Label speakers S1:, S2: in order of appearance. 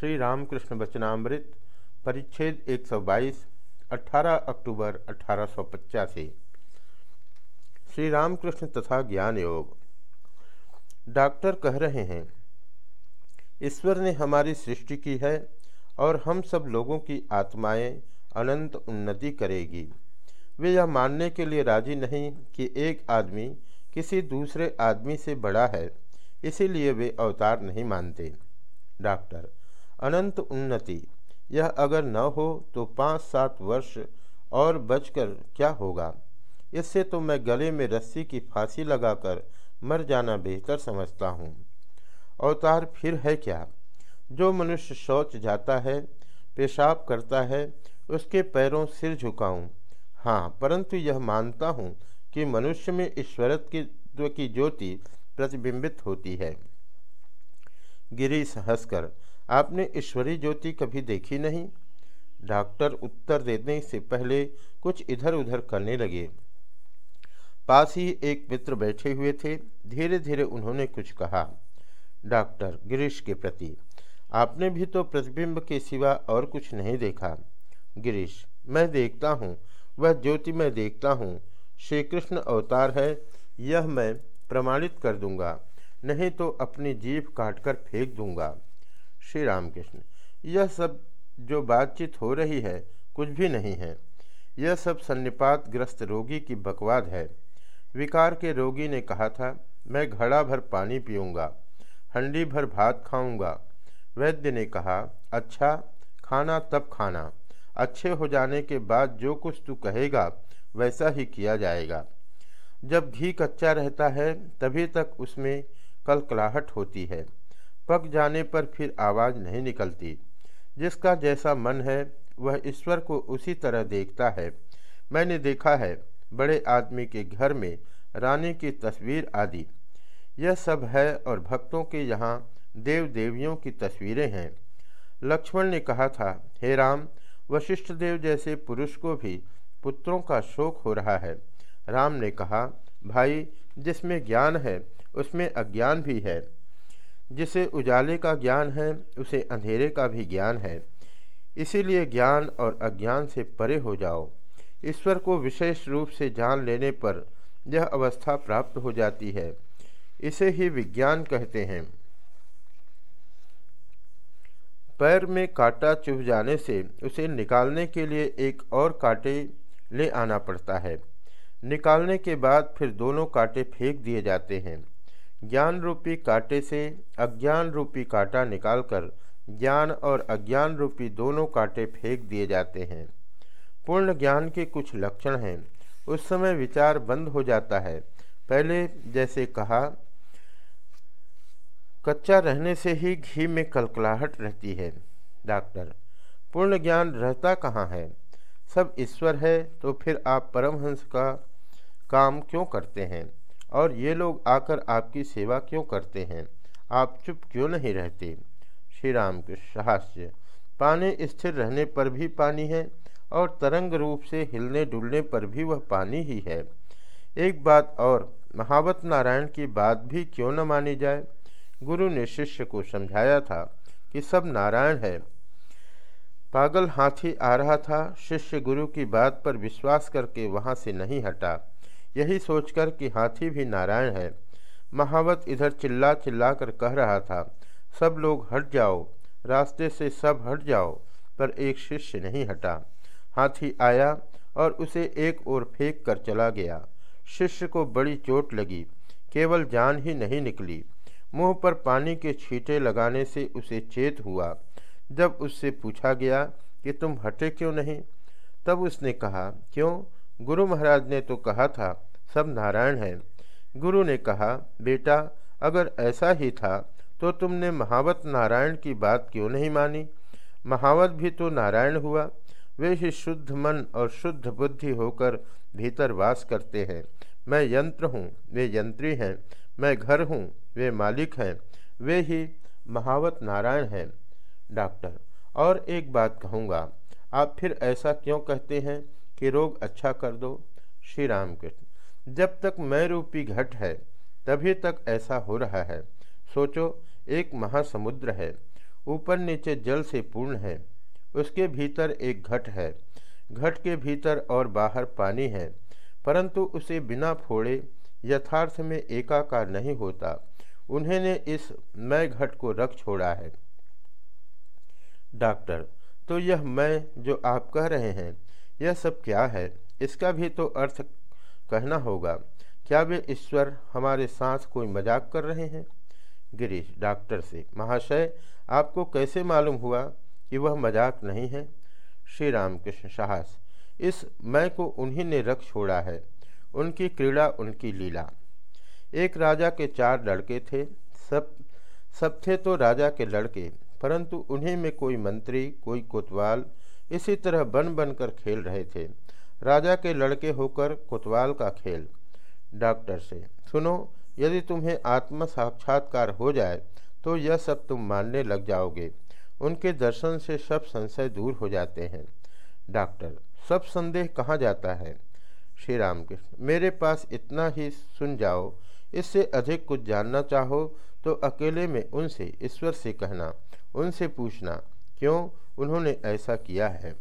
S1: श्री रामकृष्ण वचनामृत, परिच्छेद 122 18 अक्टूबर अठारह सौ पचासी। श्री रामकृष्ण तथा ज्ञान योग डॉक्टर कह रहे हैं, ईश्वर ने हमारी सृष्टि की है और हम सब लोगों की आत्माएँ अनंत उन्नति करेगी। वे यह मानने के लिए राज़ी नहीं कि एक आदमी किसी दूसरे आदमी से बड़ा है, इसीलिए वे अवतार नहीं मानते। डॉक्टर अनंत उन्नति। यह अगर न हो तो पाँच सात वर्ष और बचकर क्या होगा? इससे तो मैं गले में रस्सी की फांसी लगाकर मर जाना बेहतर समझता हूँ। अवतार फिर है क्या? जो मनुष्य शौच जाता है, पेशाब करता है, उसके पैरों सिर झुकाऊं। हाँ परंतु यह मानता हूँ कि मनुष्य में ईश्वरत्व की ज्योति प्रतिबिंबित होती है। गिरीश हंसकर आपने ईश्वरी ज्योति कभी देखी नहीं? डॉक्टर उत्तर देने से पहले कुछ इधर उधर करने लगे। पास ही एक मित्र बैठे हुए थे। धीरे धीरे उन्होंने कुछ कहा। डॉक्टर गिरीश के प्रति, आपने भी तो प्रतिबिंब के सिवा और कुछ नहीं देखा। गिरीश, मैं देखता हूँ, वह ज्योति मैं देखता हूँ। श्री कृष्ण अवतार है, यह मैं प्रमाणित कर दूँगा, नहीं तो अपनी जीभ काटकर फेंक दूँगा। श्री रामकृष्ण। यह सब जो बातचीत हो रही है, कुछ भी नहीं है। यह सब सन्निपात ग्रस्त रोगी की बकवाद है। विकार के रोगी ने कहा था, मैं घड़ा भर पानी पीऊँगा, हंडी भर भात खाऊँगा। वैद्य ने कहा अच्छा खाना तब खाना। अच्छे हो जाने के बाद जो कुछ तू कहेगा, वैसा ही किया जाएगा। जब घी कच्चा रहता है, तभी तक उसमें कलकलाहट होती है। पक जाने पर फिर आवाज़ नहीं निकलती। जिसका जैसा मन है, वह ईश्वर को उसी तरह देखता है। मैंने देखा है, बड़े आदमी के घर में रानी की तस्वीर आदि। यह सब है और भक्तों के यहाँ देव देवियों की तस्वीरें हैं। लक्ष्मण ने कहा था, हे राम वशिष्ठ देव जैसे पुरुष को भी पुत्रों का शोक हो रहा है। राम ने कहा, भाई, जिसमें ज्ञान है, उसमें अज्ञान भी है। जिसे उजाले का ज्ञान है, उसे अंधेरे का भी ज्ञान है। इसीलिए ज्ञान और अज्ञान से परे हो जाओ। ईश्वर को विशेष रूप से जान लेने पर यह अवस्था प्राप्त हो जाती है। इसे ही विज्ञान कहते हैं। पैर में कांटा चुभ जाने से उसे निकालने के लिए एक और कांटे ले आना पड़ता है। निकालने के बाद फिर दोनों कांटे फेंक दिए जाते हैं। ज्ञान रूपी कांटे से अज्ञान रूपी कांटा निकालकर ज्ञान और अज्ञान रूपी दोनों कांटे फेंक दिए जाते हैं। पूर्ण ज्ञान के कुछ लक्षण हैं। उस समय विचार बंद हो जाता है। पहले जैसे कहा, कच्चा रहने से ही घी में कलकलाहट रहती है। डॉक्टर, पूर्ण ज्ञान रहता कहाँ है? सब ईश्वर है तो फिर आप परमहंस का काम क्यों करते हैं? और ये लोग आकर आपकी सेवा क्यों करते हैं? आप चुप क्यों नहीं रहते? श्री राम कृष्ण हास्य पानी स्थिर रहने पर भी पानी है और तरंग रूप से हिलने डुलने पर भी वह पानी ही है। एक बात और, महावत नारायण की बात भी क्यों न मानी जाए? गुरु ने शिष्य को समझाया था कि सब नारायण है। पागल हाथी आ रहा था, शिष्य गुरु की बात पर विश्वास करके वहाँ से नहीं हटा। यही सोचकर कि हाथी भी नारायण है। महावत इधर चिल्ला चिल्ला कर कह रहा था, सब लोग हट जाओ, रास्ते से सब हट जाओ। पर एक शिष्य नहीं हटा। हाथी आया और उसे एक ओर फेंक कर चला गया। शिष्य को बड़ी चोट लगी, केवल जान ही नहीं निकली। मुँह पर पानी के छींटे लगाने से उसे चेत हुआ। जब उससे पूछा गया कि तुम हटे क्यों नहीं, तब उसने कहा, क्यों? गुरु महाराज ने तो कहा था सब नारायण हैं। गुरु ने कहा, बेटा, अगर ऐसा ही था तो तुमने महावत नारायण की बात क्यों नहीं मानी? महावत भी तो नारायण हुआ। वे ही शुद्ध मन और शुद्ध बुद्धि होकर भीतर वास करते हैं। मैं यंत्र हूँ, वे यंत्री हैं। मैं घर हूँ, वे मालिक हैं। वे ही महावत नारायण हैं। डॉक्टर, और एक बात कहूँगा। आप फिर ऐसा क्यों कहते हैं कि रोग अच्छा कर दो? श्री राम कृष्ण जब तक मैं रूपी घट है, तभी तक ऐसा हो रहा है। सोचो, एक महासमुद्र है, ऊपर नीचे जल से पूर्ण है, उसके भीतर एक घट है, घट के भीतर और बाहर पानी है, परंतु उसे बिना फोड़े, यथार्थ में एकाकार नहीं होता, उन्हें ने इस मैं घट को रख छोड़ा है। डॉक्टर तो यह मैं जो आप कह रहे हैं, यह सब क्या है? इसका भी तो अर्थ कहना होगा, क्या वे ईश्वर हमारे साथ कोई मज़ाक कर रहे हैं? गिरीश डॉक्टर से, महाशय, आपको कैसे मालूम हुआ कि वह मज़ाक नहीं है? श्री रामकृष्ण साहस, इस मैं को उन्हीं ने रख छोड़ा है, उनकी क्रीड़ा, उनकी लीला। एक राजा के चार लड़के थे, सब सब थे तो राजा के लड़के, परंतु उन्हीं में कोई मंत्री, कोई कोतवाल, इसी तरह बन बन कर खेल रहे थे। राजा के लड़के होकर कोतवाल का खेल। डॉक्टर से, सुनो, यदि तुम्हें आत्म साक्षात्कार हो जाए तो यह सब तुम मानने लग जाओगे। उनके दर्शन से सब संशय दूर हो जाते हैं। डॉक्टर, सब संदेह कहाँ जाता है? श्री रामकृष्ण, मेरे पास इतना ही सुन जाओ। इससे अधिक कुछ जानना चाहो तो अकेले में उनसे, ईश्वर से कहना, उनसे पूछना, क्यों उन्होंने ऐसा किया है?